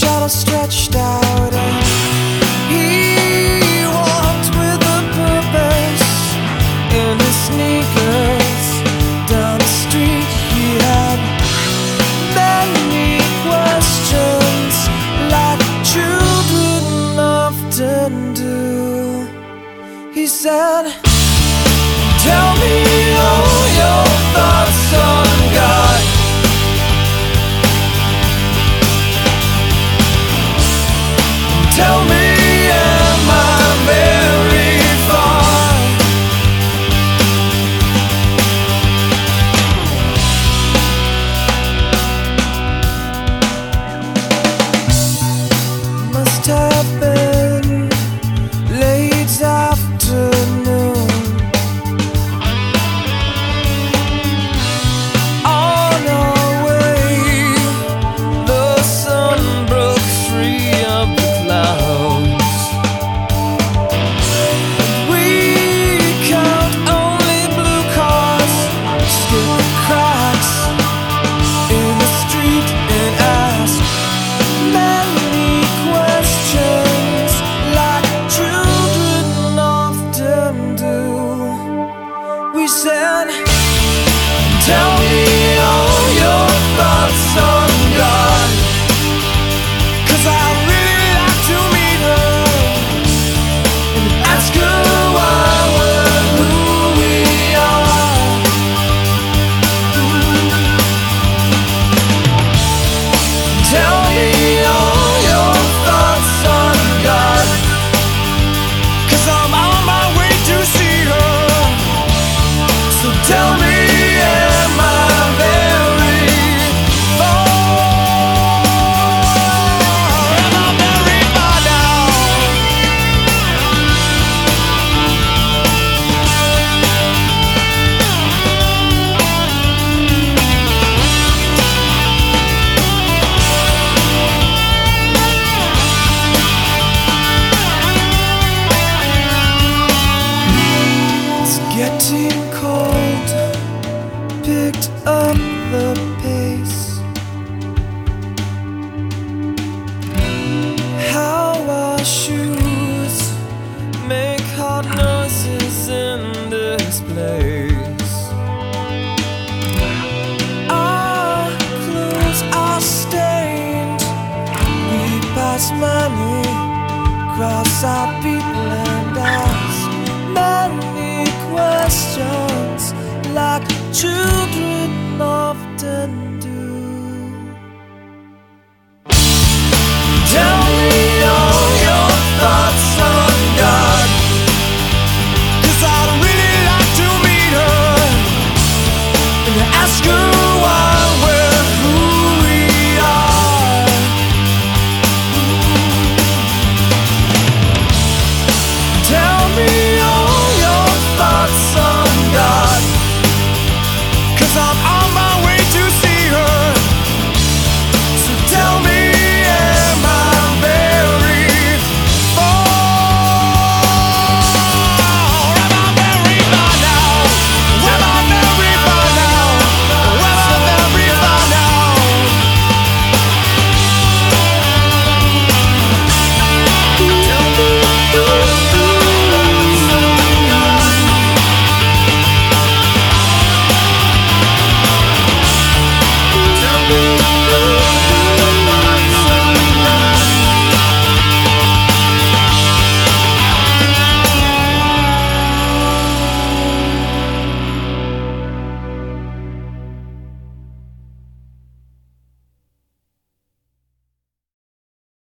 shadow stretched out and he walked with a purpose in his sneakers down the street. He had many questions like children often do. He said tell me all your thoughts on God. up said place. Our clothes are stained. We pass money, cross our people and ask many questions like children often. the.